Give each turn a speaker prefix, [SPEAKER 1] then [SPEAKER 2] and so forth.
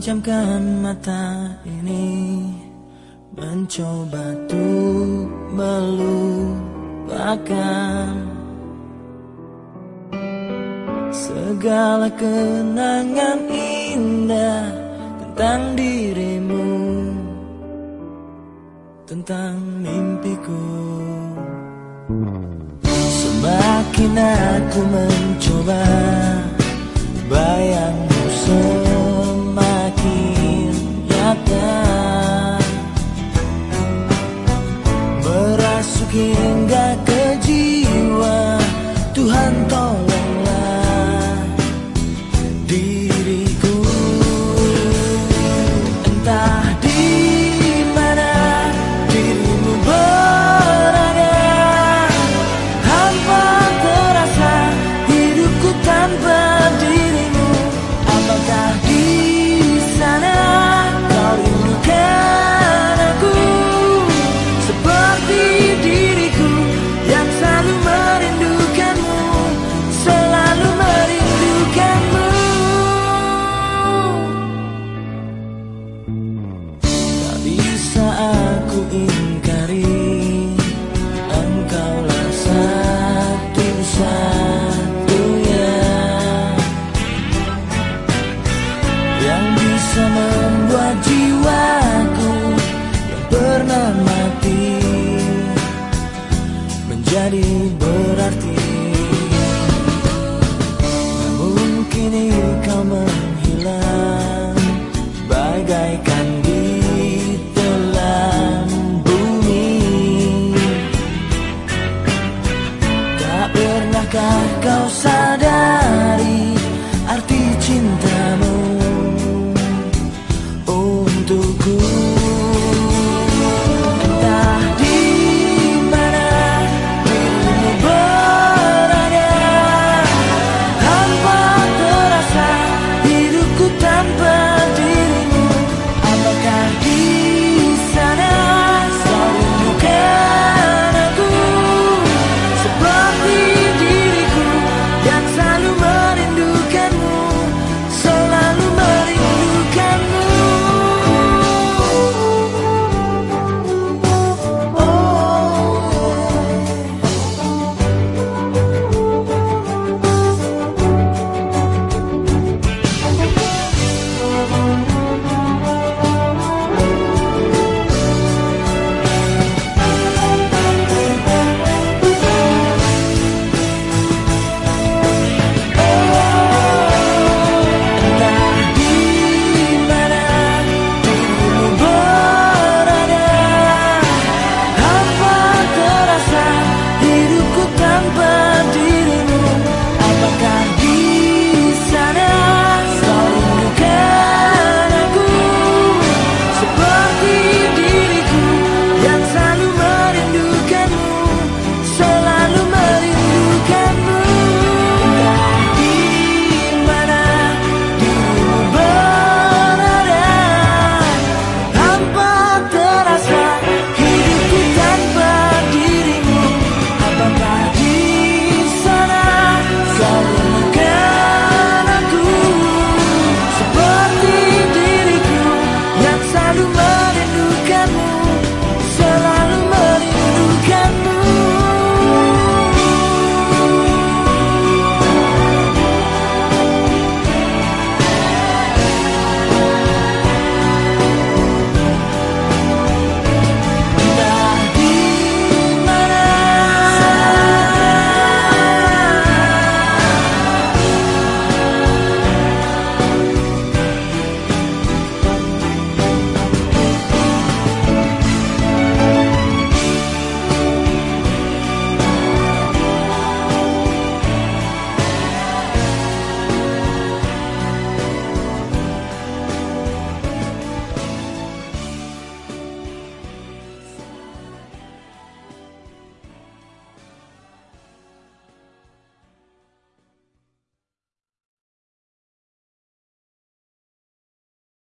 [SPEAKER 1] Pejamkan mata ini. Mencoba tuh melupakan Segala kenangan indah Tentang dirimu Tentang mimpiku. Semakin aku mencoba hingga Yang bisa membuat jiwaku Yang pernah mati Menjadi berarti